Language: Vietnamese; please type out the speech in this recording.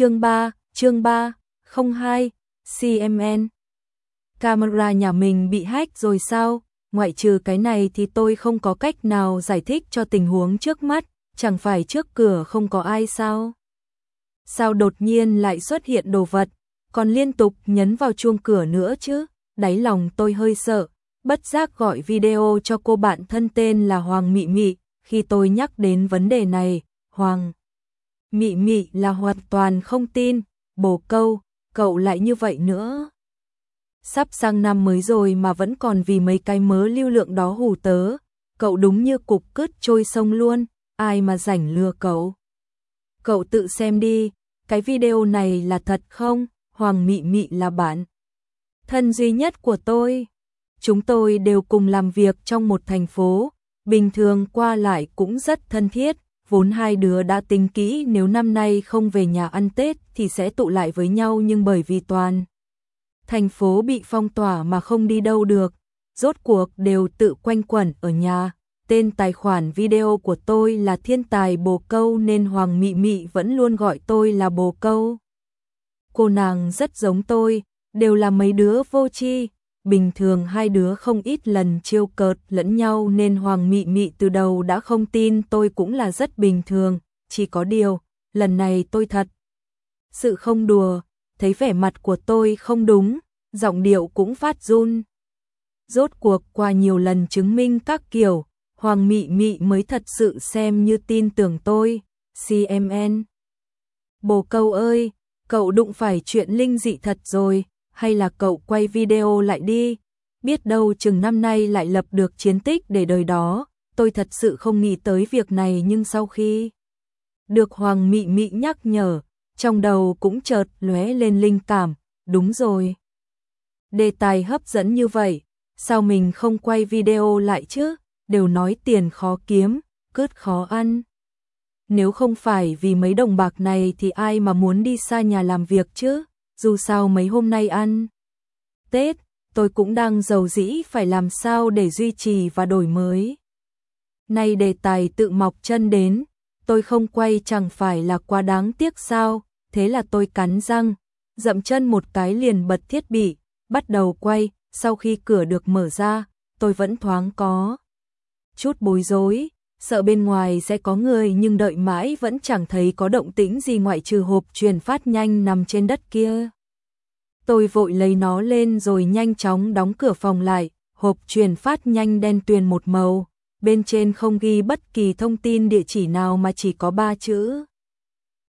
Chương 3, chương 3, 02, CMN. Camera nhà mình bị hack rồi sao? Ngoại trừ cái này thì tôi không có cách nào giải thích cho tình huống trước mắt, chẳng phải trước cửa không có ai sao? Sao đột nhiên lại xuất hiện đồ vật, còn liên tục nhấn vào chuông cửa nữa chứ? Đáy lòng tôi hơi sợ, bất giác gọi video cho cô bạn thân tên là Hoàng Mị Mị, khi tôi nhắc đến vấn đề này, Hoàng Mị Mị là hoàn toàn không tin, bồ câu, cậu lại như vậy nữa. Sắp sang năm mới rồi mà vẫn còn vì mấy cái mớ lưu lượng đó hù tớ, cậu đúng như cục cứt trôi sông luôn, ai mà rảnh lừa cậu. Cậu tự xem đi, cái video này là thật không? Hoàng Mị Mị là bạn thân duy nhất của tôi. Chúng tôi đều cùng làm việc trong một thành phố, bình thường qua lại cũng rất thân thiết, vốn hai đứa đã tính kỹ nếu năm nay không về nhà ăn Tết thì sẽ tụ lại với nhau nhưng bởi vì toàn thành phố bị phong tỏa mà không đi đâu được, rốt cuộc đều tự quanh quẩn ở nhà. Tên tài khoản video của tôi là thiên tài bồ câu nên Hoàng Mị Mị vẫn luôn gọi tôi là bồ câu. Cô nàng rất giống tôi, đều là mấy đứa vô tri, bình thường hai đứa không ít lần chiêu cợt lẫn nhau nên Hoàng Mị Mị từ đầu đã không tin tôi cũng là rất bình thường, chỉ có điều, lần này tôi thật sự không đùa, thấy vẻ mặt của tôi không đúng, giọng điệu cũng phát run. Rốt cuộc qua nhiều lần chứng minh các kiểu, Hoàng Mị Mị mới thật sự xem như tin tưởng tôi, CMN. Bồ câu ơi, cậu đụng phải chuyện linh dị thật rồi, hay là cậu quay video lại đi, biết đâu chừng năm nay lại lập được chiến tích để đời đó, tôi thật sự không nghĩ tới việc này nhưng sau khi được Hoàng Mị Mị nhắc nhở, trong đầu cũng chợt lóe lên linh cảm, đúng rồi. Đề tài hấp dẫn như vậy, sao mình không quay video lại chứ, đều nói tiền khó kiếm, cướp khó ăn. Nếu không phải vì mấy đồng bạc này thì ai mà muốn đi xa nhà làm việc chứ? Dù sao mấy hôm nay ăn Tết, tôi cũng đang giàu dĩ phải làm sao để duy trì và đổi mới. Nay đề tài tự mọc chân đến, tôi không quay chẳng phải là quá đáng tiếc sao, thế là tôi cắn răng, dậm chân một cái liền bật thiết bị, bắt đầu quay, sau khi cửa được mở ra, tôi vẫn thoáng có chút bối rối, sợ bên ngoài sẽ có người nhưng đợi mãi vẫn chẳng thấy có động tĩnh gì ngoại trừ hộp truyền phát nhanh nằm trên đất kia. Tôi vội lấy nó lên rồi nhanh chóng đóng cửa phòng lại, hộp truyền phát nhanh đen tuyền một màu, bên trên không ghi bất kỳ thông tin địa chỉ nào mà chỉ có ba chữ.